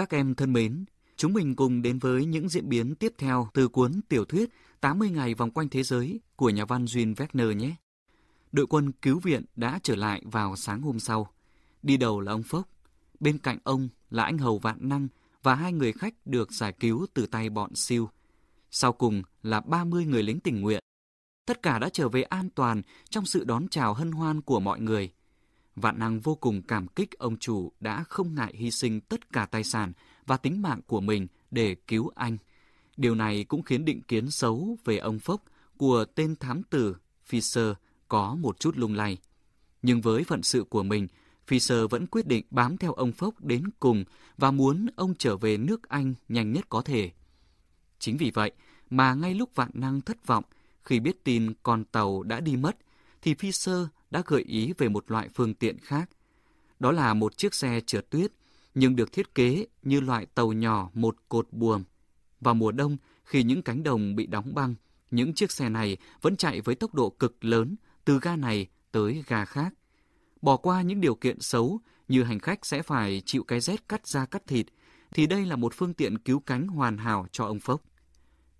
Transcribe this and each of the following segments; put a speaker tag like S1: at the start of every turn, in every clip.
S1: Các em thân mến, chúng mình cùng đến với những diễn biến tiếp theo từ cuốn tiểu thuyết 80 ngày vòng quanh thế giới của nhà văn Jean Wagner nhé. Đội quân cứu viện đã trở lại vào sáng hôm sau. Đi đầu là ông Phốc, bên cạnh ông là anh Hầu Vạn Năng và hai người khách được giải cứu từ tay bọn siêu. Sau cùng là 30 người lính tình nguyện. Tất cả đã trở về an toàn trong sự đón chào hân hoan của mọi người. Vạn năng vô cùng cảm kích ông chủ đã không ngại hy sinh tất cả tài sản và tính mạng của mình để cứu anh. Điều này cũng khiến định kiến xấu về ông Phốc của tên thám tử Fisher có một chút lung lay. Nhưng với phận sự của mình, Fisher vẫn quyết định bám theo ông Phốc đến cùng và muốn ông trở về nước Anh nhanh nhất có thể. Chính vì vậy mà ngay lúc vạn năng thất vọng khi biết tin con tàu đã đi mất, thì Fisher đã gợi ý về một loại phương tiện khác. Đó là một chiếc xe trượt tuyết, nhưng được thiết kế như loại tàu nhỏ một cột buồm. Vào mùa đông, khi những cánh đồng bị đóng băng, những chiếc xe này vẫn chạy với tốc độ cực lớn từ ga này tới ga khác. Bỏ qua những điều kiện xấu như hành khách sẽ phải chịu cái rét cắt da cắt thịt, thì đây là một phương tiện cứu cánh hoàn hảo cho ông Phốc.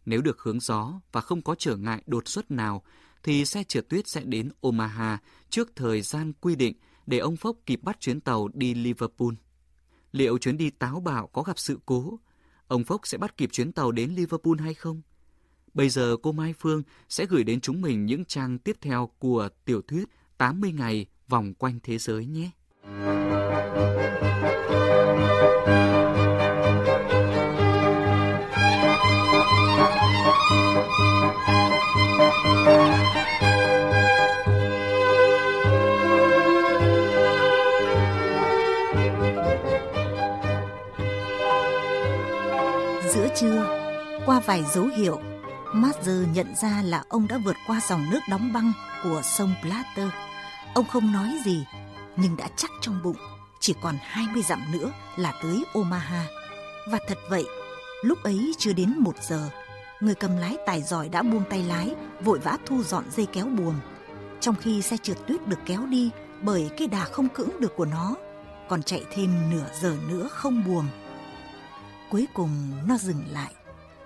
S1: Nếu được hướng gió và không có trở ngại đột xuất nào, thì xe trượt tuyết sẽ đến Omaha trước thời gian quy định để ông Phốc kịp bắt chuyến tàu đi Liverpool. Liệu chuyến đi táo bạo có gặp sự cố? Ông Phốc sẽ bắt kịp chuyến tàu đến Liverpool hay không? Bây giờ cô Mai Phương sẽ gửi đến chúng mình những trang tiếp theo của tiểu thuyết 80 ngày vòng quanh thế giới nhé.
S2: Vài dấu hiệu, Master nhận ra là ông đã vượt qua dòng nước đóng băng của sông Plater. Ông không nói gì, nhưng đã chắc trong bụng chỉ còn 20 dặm nữa là tới Omaha. Và thật vậy, lúc ấy chưa đến một giờ, người cầm lái tài giỏi đã buông tay lái, vội vã thu dọn dây kéo buồm. Trong khi xe trượt tuyết được kéo đi bởi cái đà không cưỡng được của nó, còn chạy thêm nửa giờ nữa không buồm. Cuối cùng nó dừng lại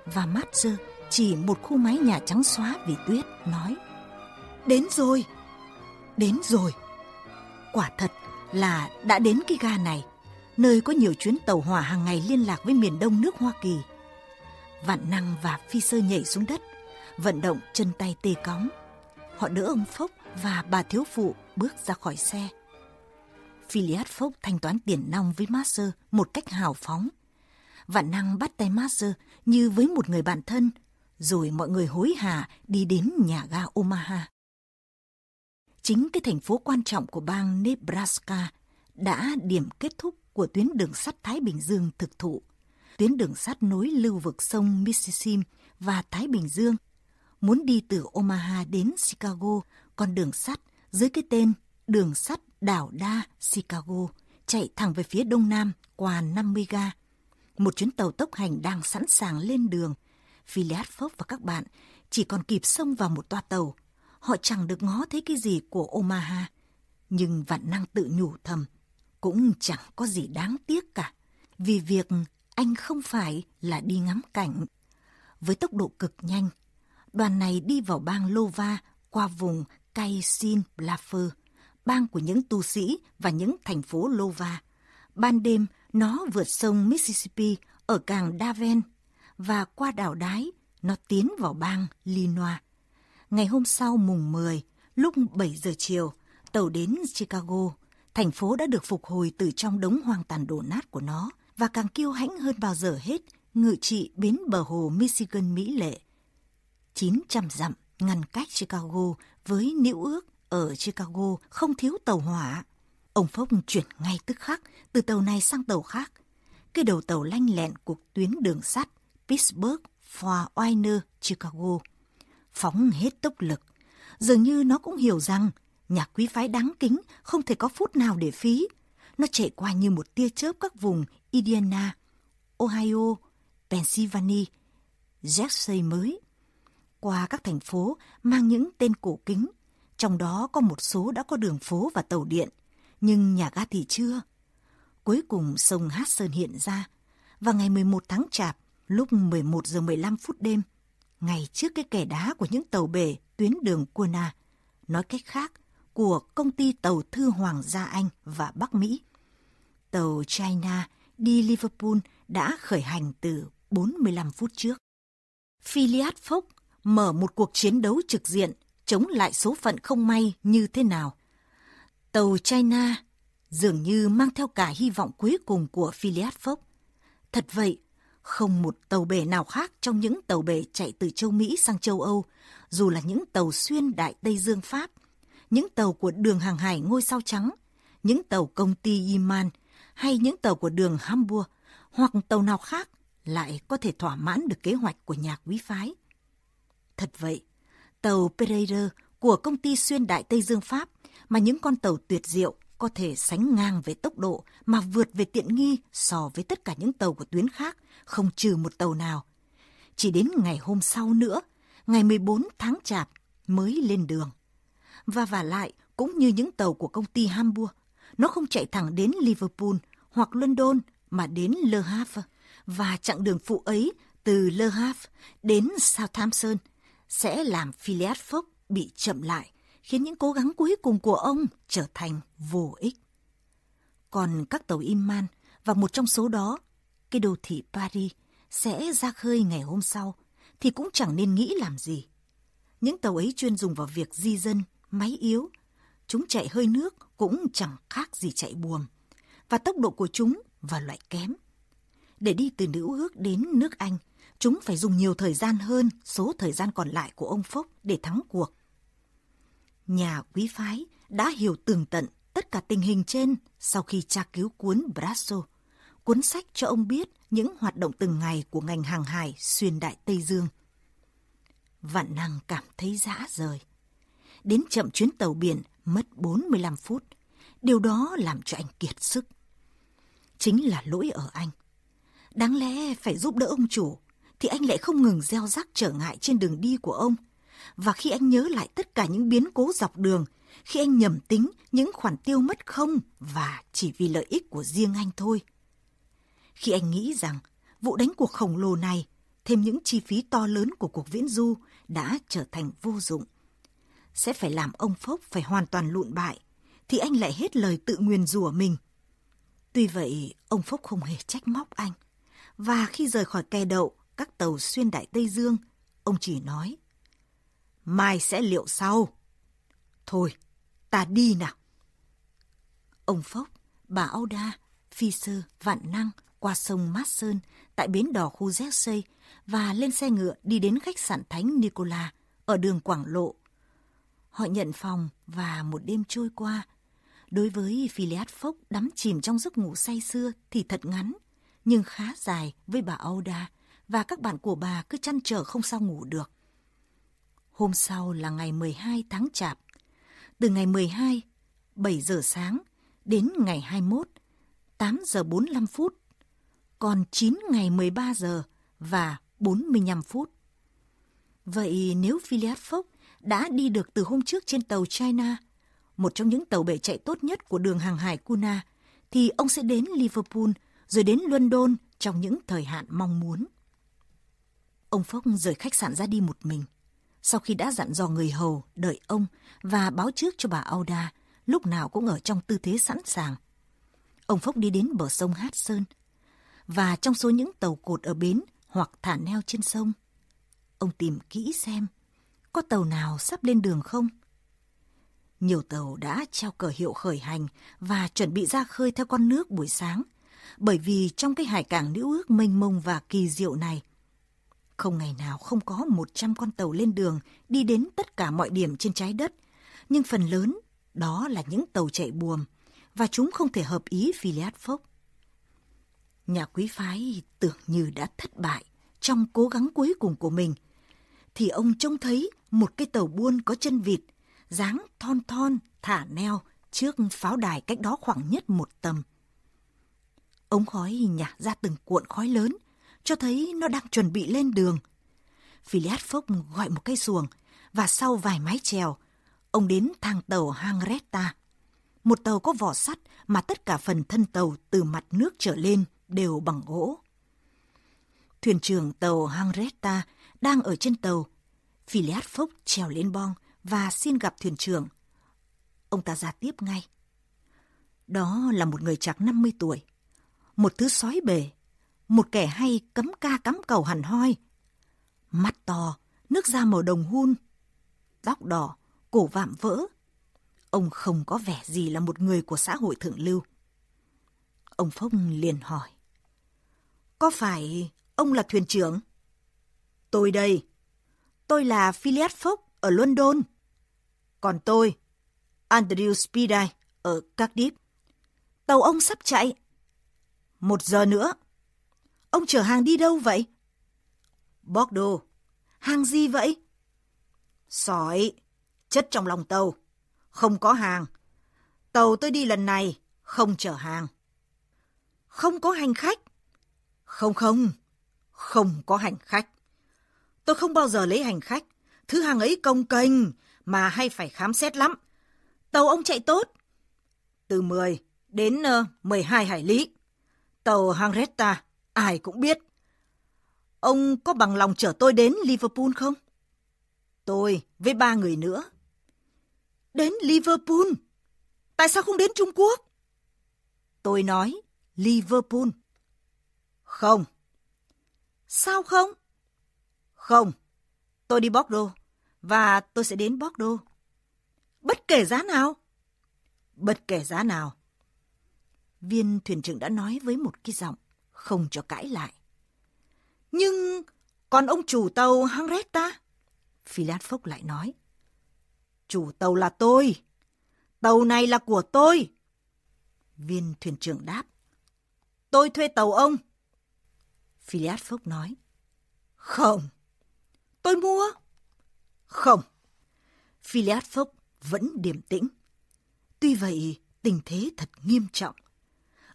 S2: và Master chỉ một khu mái nhà trắng xóa vì tuyết nói Đến rồi, đến rồi. Quả thật là đã đến cái ga này, nơi có nhiều chuyến tàu hỏa hàng ngày liên lạc với miền đông nước Hoa Kỳ. Vạn năng và phi sơ nhảy xuống đất, vận động chân tay tê cóng. Họ đỡ ông Phốc và bà thiếu phụ bước ra khỏi xe. Philiad Phốc thanh toán tiền nong với Master một cách hào phóng. Vạn năng bắt tay Master như với một người bạn thân, rồi mọi người hối hả đi đến nhà ga Omaha. Chính cái thành phố quan trọng của bang Nebraska đã điểm kết thúc của tuyến đường sắt Thái Bình Dương thực thụ. Tuyến đường sắt nối lưu vực sông Mississippi và Thái Bình Dương. Muốn đi từ Omaha đến Chicago, con đường sắt dưới cái tên đường sắt đảo đa Chicago chạy thẳng về phía đông nam qua 50 ga. Một chuyến tàu tốc hành đang sẵn sàng lên đường. Phileas Fogg và các bạn chỉ còn kịp xông vào một toa tàu. Họ chẳng được ngó thấy cái gì của Omaha. Nhưng vạn năng tự nhủ thầm, cũng chẳng có gì đáng tiếc cả. Vì việc anh không phải là đi ngắm cảnh. Với tốc độ cực nhanh, đoàn này đi vào bang Lova qua vùng Kaisin Blafer, bang của những tu sĩ và những thành phố Lova. Ban đêm, nó vượt sông Mississippi ở cảng Daven và qua đảo Đái, nó tiến vào bang Illinois. Ngày hôm sau mùng 10, lúc 7 giờ chiều, tàu đến Chicago. Thành phố đã được phục hồi từ trong đống hoang tàn đổ nát của nó và càng kiêu hãnh hơn bao giờ hết ngự trị bến bờ hồ Michigan Mỹ lệ. 900 dặm ngăn cách Chicago với nữ ước ở Chicago không thiếu tàu hỏa. Ông Phốc chuyển ngay tức khắc từ tàu này sang tàu khác. Cái đầu tàu lanh lẹn của tuyến đường sắt Pittsburgh, Fort Wayne, Chicago. Phóng hết tốc lực. Dường như nó cũng hiểu rằng nhà quý phái đáng kính không thể có phút nào để phí. Nó chạy qua như một tia chớp các vùng Indiana, Ohio, Pennsylvania, Jersey mới. Qua các thành phố mang những tên cổ kính, trong đó có một số đã có đường phố và tàu điện, nhưng nhà ga thì chưa. Cuối cùng sông sơn hiện ra, và ngày 11 tháng Chạp, lúc 11 giờ 15 phút đêm, ngày trước cái kẻ đá của những tàu bể tuyến đường Cuna, nói cách khác, của công ty tàu thư Hoàng gia Anh và Bắc Mỹ. Tàu China đi Liverpool đã khởi hành từ 45 phút trước. Philiad Phốc mở một cuộc chiến đấu trực diện chống lại số phận không may như thế nào. Tàu China dường như mang theo cả hy vọng cuối cùng của Phileas Fogg. Thật vậy, không một tàu bể nào khác trong những tàu bể chạy từ châu Mỹ sang châu Âu, dù là những tàu xuyên Đại Tây Dương Pháp, những tàu của đường hàng hải ngôi sao trắng, những tàu công ty Iman hay những tàu của đường Hamburg hoặc tàu nào khác lại có thể thỏa mãn được kế hoạch của nhà quý phái. Thật vậy, tàu Pereira của công ty xuyên Đại Tây Dương Pháp mà những con tàu tuyệt diệu có thể sánh ngang về tốc độ mà vượt về tiện nghi so với tất cả những tàu của tuyến khác, không trừ một tàu nào. Chỉ đến ngày hôm sau nữa, ngày 14 tháng Chạp mới lên đường. Và vả lại, cũng như những tàu của công ty Hamburg, nó không chạy thẳng đến Liverpool hoặc London mà đến Le Havre. Và chặng đường phụ ấy từ Le Havre đến Southampton sẽ làm Phileas Fogg bị chậm lại khiến những cố gắng cuối cùng của ông trở thành vô ích. Còn các tàu Iman và một trong số đó, cái đô thị Paris, sẽ ra khơi ngày hôm sau, thì cũng chẳng nên nghĩ làm gì. Những tàu ấy chuyên dùng vào việc di dân, máy yếu. Chúng chạy hơi nước cũng chẳng khác gì chạy buồm. Và tốc độ của chúng và loại kém. Để đi từ nữ ước đến nước Anh, chúng phải dùng nhiều thời gian hơn số thời gian còn lại của ông Phúc để thắng cuộc nhà quý phái đã hiểu tường tận tất cả tình hình trên sau khi tra cứu cuốn Brasso, cuốn sách cho ông biết những hoạt động từng ngày của ngành hàng hải xuyên đại Tây Dương. Vạn năng cảm thấy dã rời. Đến chậm chuyến tàu biển mất 45 phút. Điều đó làm cho anh kiệt sức. Chính là lỗi ở anh. Đáng lẽ phải giúp đỡ ông chủ, thì anh lại không ngừng gieo rắc trở ngại trên đường đi của ông – và khi anh nhớ lại tất cả những biến cố dọc đường, khi anh nhầm tính những khoản tiêu mất không và chỉ vì lợi ích của riêng anh thôi. Khi anh nghĩ rằng vụ đánh cuộc khổng lồ này, thêm những chi phí to lớn của cuộc viễn du đã trở thành vô dụng, sẽ phải làm ông Phốc phải hoàn toàn lụn bại, thì anh lại hết lời tự nguyền rủa mình. Tuy vậy, ông Phốc không hề trách móc anh. Và khi rời khỏi kè đậu các tàu xuyên đại Tây Dương, ông chỉ nói mai sẽ liệu sau. Thôi, ta đi nào. Ông Phốc, bà Âu Đa, Phi Sơ, Vạn Năng qua sông Mát Sơn tại bến đò khu Jersey và lên xe ngựa đi đến khách sạn Thánh Nicola ở đường Quảng Lộ. Họ nhận phòng và một đêm trôi qua. Đối với Philead Phốc đắm chìm trong giấc ngủ say xưa thì thật ngắn, nhưng khá dài với bà Âu Đa và các bạn của bà cứ chăn trở không sao ngủ được. Hôm sau là ngày 12 tháng Chạp. Từ ngày 12, 7 giờ sáng, đến ngày 21, 8 giờ 45 phút. Còn 9 ngày 13 giờ và 45 phút. Vậy nếu Phileas Fogg đã đi được từ hôm trước trên tàu China, một trong những tàu bể chạy tốt nhất của đường hàng hải Kuna, thì ông sẽ đến Liverpool rồi đến London trong những thời hạn mong muốn. Ông Fogg rời khách sạn ra đi một mình sau khi đã dặn dò người hầu đợi ông và báo trước cho bà Auda lúc nào cũng ở trong tư thế sẵn sàng. Ông Phúc đi đến bờ sông Hát Sơn và trong số những tàu cột ở bến hoặc thả neo trên sông, ông tìm kỹ xem có tàu nào sắp lên đường không. Nhiều tàu đã treo cờ hiệu khởi hành và chuẩn bị ra khơi theo con nước buổi sáng, bởi vì trong cái hải cảng nữ ước mênh mông và kỳ diệu này – không ngày nào không có 100 con tàu lên đường đi đến tất cả mọi điểm trên trái đất, nhưng phần lớn đó là những tàu chạy buồm và chúng không thể hợp ý Phileas Fogg. Nhà quý phái tưởng như đã thất bại trong cố gắng cuối cùng của mình, thì ông trông thấy một cái tàu buôn có chân vịt, dáng thon thon thả neo trước pháo đài cách đó khoảng nhất một tầm. Ống khói nhả ra từng cuộn khói lớn, cho thấy nó đang chuẩn bị lên đường. Philiad Fogg gọi một cây xuồng và sau vài mái chèo, ông đến thang tàu Hangretta. Một tàu có vỏ sắt mà tất cả phần thân tàu từ mặt nước trở lên đều bằng gỗ. Thuyền trưởng tàu Hangretta đang ở trên tàu. Philiad Fogg trèo lên bong và xin gặp thuyền trưởng. Ông ta ra tiếp ngay. Đó là một người chạc 50 tuổi, một thứ sói bề, một kẻ hay cấm ca cắm cầu hẳn hoi. Mắt to, nước da màu đồng hun, tóc đỏ, cổ vạm vỡ. Ông không có vẻ gì là một người của xã hội thượng lưu. Ông Phong liền hỏi. Có phải ông là thuyền trưởng? Tôi đây. Tôi là Phileas phúc ở London. Còn tôi, Andrew Speedy ở Cardiff. Tàu ông sắp chạy. Một giờ nữa. Ông chở hàng đi đâu vậy? Bordeaux. Hàng gì vậy? Sỏi, chất trong lòng tàu. Không có hàng. Tàu tôi đi lần này không chở hàng. Không có hành khách. Không không, không có hành khách. Tôi không bao giờ lấy hành khách. Thứ hàng ấy công kênh mà hay phải khám xét lắm. Tàu ông chạy tốt. Từ 10 đến ờ, 12 hải lý. Tàu Hangretta ai cũng biết. Ông có bằng lòng chở tôi đến Liverpool không? Tôi với ba người nữa. Đến Liverpool? Tại sao không đến Trung Quốc? Tôi nói Liverpool. Không. Sao không? Không, tôi đi Bordeaux và tôi sẽ đến Bordeaux. Bất kể giá nào? Bất kể giá nào. Viên thuyền trưởng đã nói với một cái giọng không cho cãi lại. Nhưng còn ông chủ tàu Hangretta? Philat Phúc lại nói. Chủ tàu là tôi. Tàu này là của tôi. Viên thuyền trưởng đáp. Tôi thuê tàu ông. Phileas phúc nói. Không. Tôi mua. Không. Phileas phúc vẫn điềm tĩnh. Tuy vậy, tình thế thật nghiêm trọng.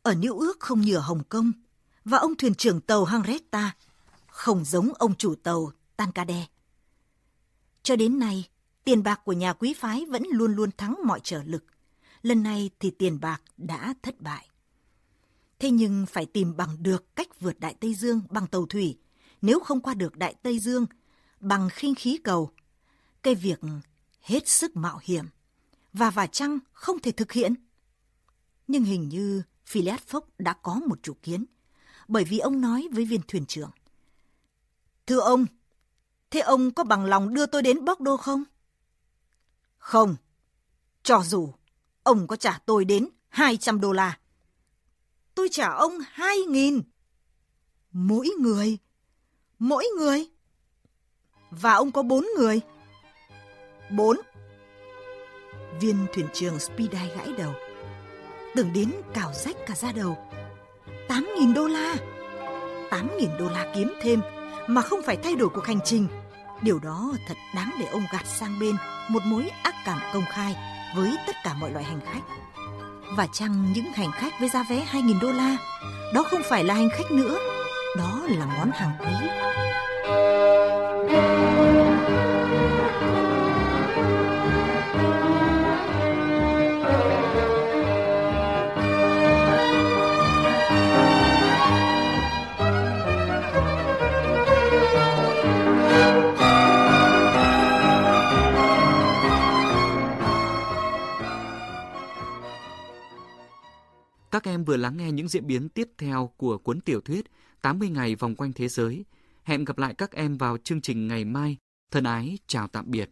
S2: Ở New ước không như ở Hồng Kông, và ông thuyền trưởng tàu Hangretta không giống ông chủ tàu Tancade. Cho đến nay, tiền bạc của nhà quý phái vẫn luôn luôn thắng mọi trở lực. Lần này thì tiền bạc đã thất bại. Thế nhưng phải tìm bằng được cách vượt Đại Tây Dương bằng tàu thủy. Nếu không qua được Đại Tây Dương bằng khinh khí cầu. Cái việc hết sức mạo hiểm và và chăng không thể thực hiện. Nhưng hình như Phileas Fogg đã có một chủ kiến, bởi vì ông nói với viên thuyền trưởng. Thưa ông, thế ông có bằng lòng đưa tôi đến Bordeaux không? Không, cho dù ông có trả tôi đến 200 đô la. Tôi trả ông 2.000. Mỗi người. Mỗi người. Và ông có bốn người. Bốn. Viên thuyền trưởng Speedy gãi đầu. Tưởng đến cào rách cả da đầu. Tám nghìn đô la. Tám nghìn đô la kiếm thêm mà không phải thay đổi cuộc hành trình. Điều đó thật đáng để ông gạt sang bên một mối ác cảm công khai với tất cả mọi loại hành khách. Và chăng những hành khách với giá vé 2.000 đô la, đó không phải là hành khách nữa, đó là món hàng quý.
S1: Các em vừa lắng nghe những diễn biến tiếp theo của cuốn tiểu thuyết 80 ngày vòng quanh thế giới. Hẹn gặp lại các em vào chương trình ngày mai. Thân ái, chào tạm biệt.